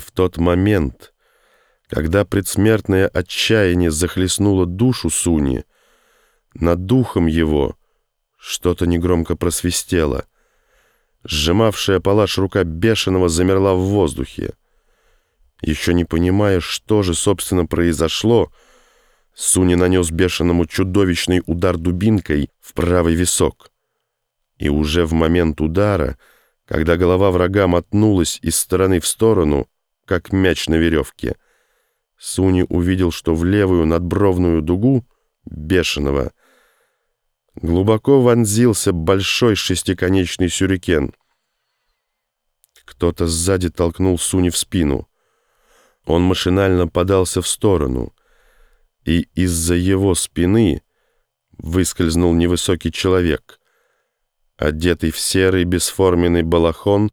в тот момент, когда предсмертное отчаяние захлестнуло душу Суни, над духом его что-то негромко просвистело. Сжимавшая палаш рука бешеного замерла в воздухе. Еще не понимая, что же, собственно, произошло, Суни нанес бешеному чудовищный удар дубинкой в правый висок. И уже в момент удара, когда голова врага мотнулась из стороны в сторону, как мяч на веревке, Суни увидел, что в левую надбровную дугу бешеного глубоко вонзился большой шестиконечный сюрикен. Кто-то сзади толкнул Суни в спину. Он машинально подался в сторону, и из-за его спины выскользнул невысокий человек, одетый в серый бесформенный балахон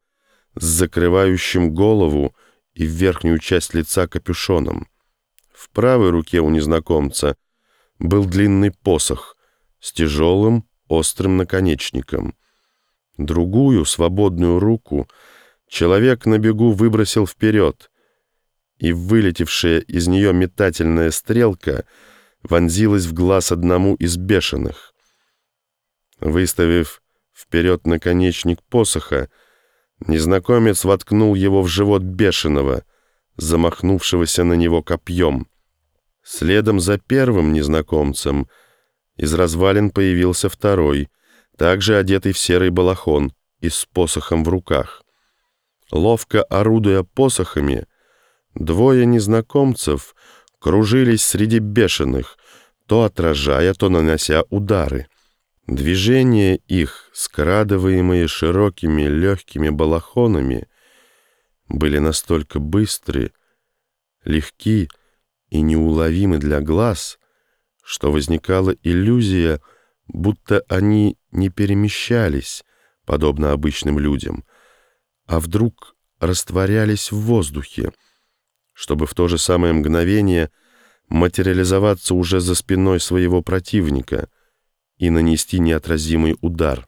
с закрывающим голову и верхнюю часть лица капюшоном. В правой руке у незнакомца был длинный посох с тяжелым острым наконечником. Другую, свободную руку, человек на бегу выбросил вперед — и вылетевшая из нее метательная стрелка вонзилась в глаз одному из бешеных. Выставив вперед наконечник посоха, незнакомец воткнул его в живот бешеного, замахнувшегося на него копьем. Следом за первым незнакомцем из развалин появился второй, также одетый в серый балахон и с посохом в руках. Ловко орудуя посохами, Двое незнакомцев кружились среди бешеных, то отражая, то нанося удары. Движения их, скрадываемые широкими легкими балахонами, были настолько быстры, легки и неуловимы для глаз, что возникала иллюзия, будто они не перемещались, подобно обычным людям, а вдруг растворялись в воздухе, чтобы в то же самое мгновение материализоваться уже за спиной своего противника и нанести неотразимый удар.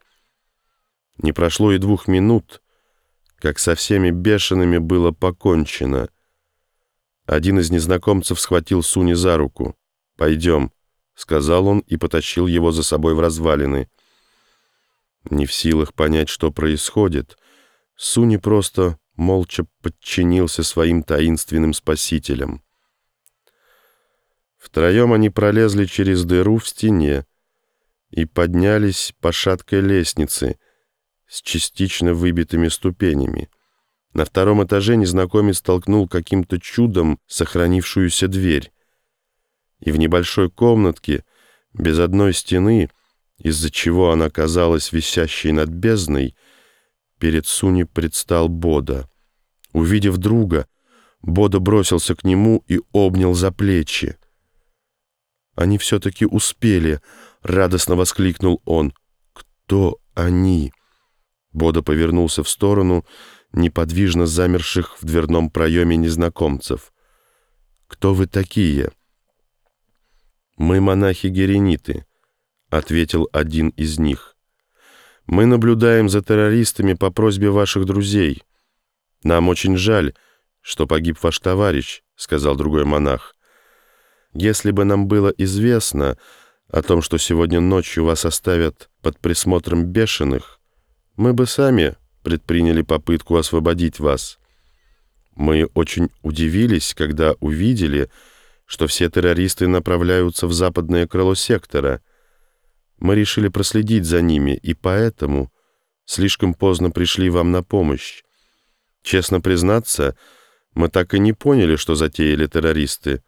Не прошло и двух минут, как со всеми бешеными было покончено. Один из незнакомцев схватил Суни за руку. «Пойдем», — сказал он и потащил его за собой в развалины. Не в силах понять, что происходит, Суни просто молча подчинился своим таинственным спасителям. Втроем они пролезли через дыру в стене и поднялись по шаткой лестнице с частично выбитыми ступенями. На втором этаже незнакомец толкнул каким-то чудом сохранившуюся дверь. И в небольшой комнатке, без одной стены, из-за чего она казалась висящей над бездной, Перед Суни предстал Бода. Увидев друга, Бода бросился к нему и обнял за плечи. «Они все-таки успели!» — радостно воскликнул он. «Кто они?» Бода повернулся в сторону неподвижно замерших в дверном проеме незнакомцев. «Кто вы такие?» «Мы монахи-герениты», — ответил один из них. Мы наблюдаем за террористами по просьбе ваших друзей. Нам очень жаль, что погиб ваш товарищ, сказал другой монах. Если бы нам было известно о том, что сегодня ночью вас оставят под присмотром бешеных, мы бы сами предприняли попытку освободить вас. Мы очень удивились, когда увидели, что все террористы направляются в западное крыло сектора — мы решили проследить за ними, и поэтому слишком поздно пришли вам на помощь. Честно признаться, мы так и не поняли, что затеяли террористы.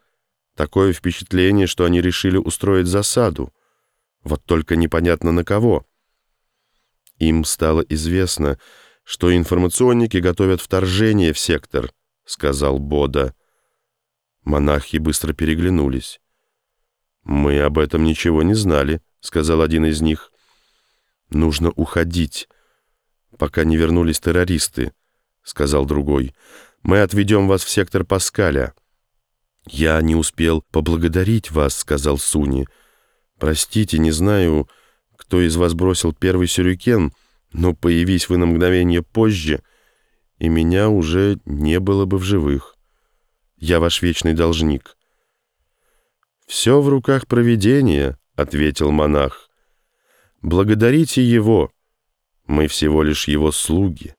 Такое впечатление, что они решили устроить засаду. Вот только непонятно на кого. Им стало известно, что информационники готовят вторжение в сектор, сказал Бода. Монахи быстро переглянулись. Мы об этом ничего не знали, — сказал один из них. «Нужно уходить, пока не вернулись террористы», — сказал другой. «Мы отведем вас в сектор Паскаля». «Я не успел поблагодарить вас», — сказал Суни. «Простите, не знаю, кто из вас бросил первый сюрюкен, но появись вы на мгновение позже, и меня уже не было бы в живых. Я ваш вечный должник». «Все в руках провидения», — ответил монах. «Благодарите его, мы всего лишь его слуги».